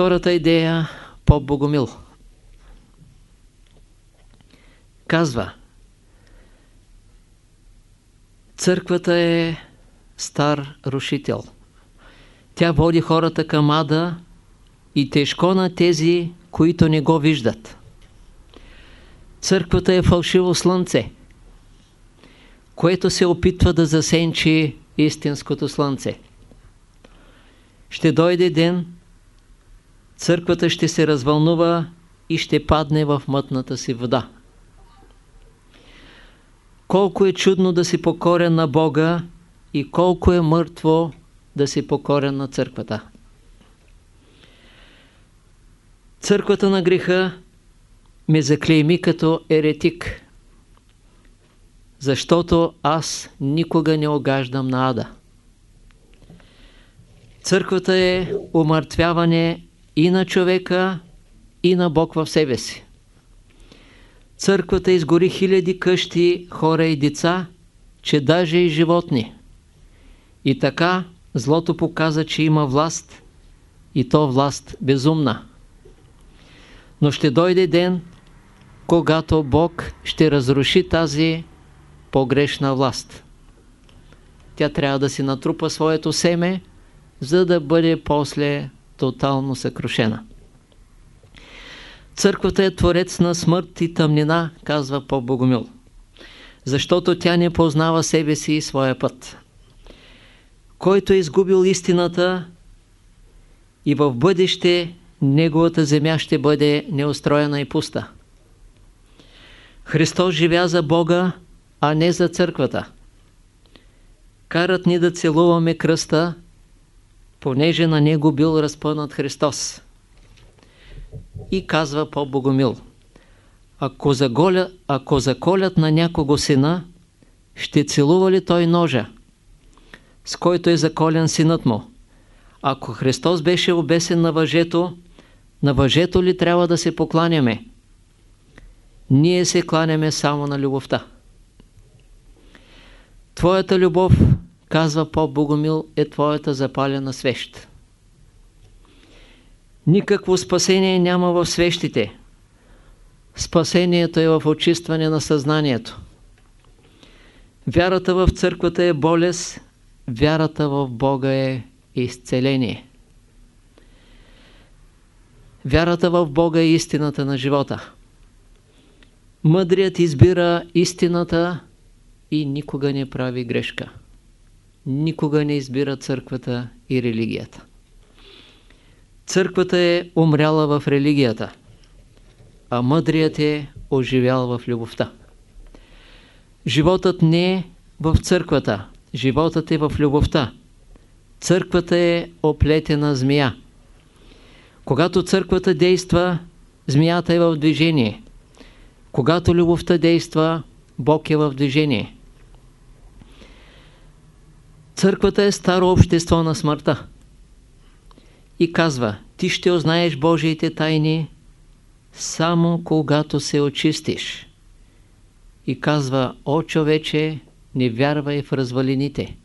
Втората идея по Богомил. Казва Църквата е стар рушител. Тя води хората към ада и тежко на тези, които не го виждат. Църквата е фалшиво слънце, което се опитва да засенчи истинското слънце. Ще дойде ден, църквата ще се развълнува и ще падне в мътната си вода. Колко е чудно да си покорен на Бога и колко е мъртво да си покорен на църквата. Църквата на греха ме заклейми като еретик, защото аз никога не огаждам на ада. Църквата е умъртвяване и на човека, и на Бог в себе си. Църквата изгори хиляди къщи, хора и деца, че даже и животни. И така злото показа, че има власт, и то власт безумна. Но ще дойде ден, когато Бог ще разруши тази погрешна власт. Тя трябва да си натрупа своето семе, за да бъде после тотално съкрушена. Църквата е творец на смърт и тъмнина, казва по Богомил, защото тя не познава себе си и своя път. Който е изгубил истината и в бъдеще неговата земя ще бъде неустроена и пуста. Христос живя за Бога, а не за църквата. Карат ни да целуваме кръста, понеже на него бил разпънат Христос. И казва по-богомил, ако, заголя, ако заколят на някого сина, ще целува ли той ножа, с който е заколен синът му? Ако Христос беше обесен на въжето, на въжето ли трябва да се покланяме? Ние се кланяме само на любовта. Твоята любов, казва поп Богомил, е твоята запалена свещ. Никакво спасение няма в свещите. Спасението е в очистване на съзнанието. Вярата в църквата е болест, вярата в Бога е изцеление. Вярата в Бога е истината на живота. Мъдрият избира истината и никога не прави грешка. Никога не избира църквата и религията. Църквата е умряла в религията, а мъдрият е оживял в любовта. Животът не е в църквата, животът е в любовта. Църквата е оплетена змия. Когато църквата действа, змията е в движение. Когато любовта действа, Бог е в движение. Църквата е старо общество на смъртта. И казва, ти ще узнаеш Божиите тайни само когато се очистиш. И казва, о човече, не вярвай в развалините.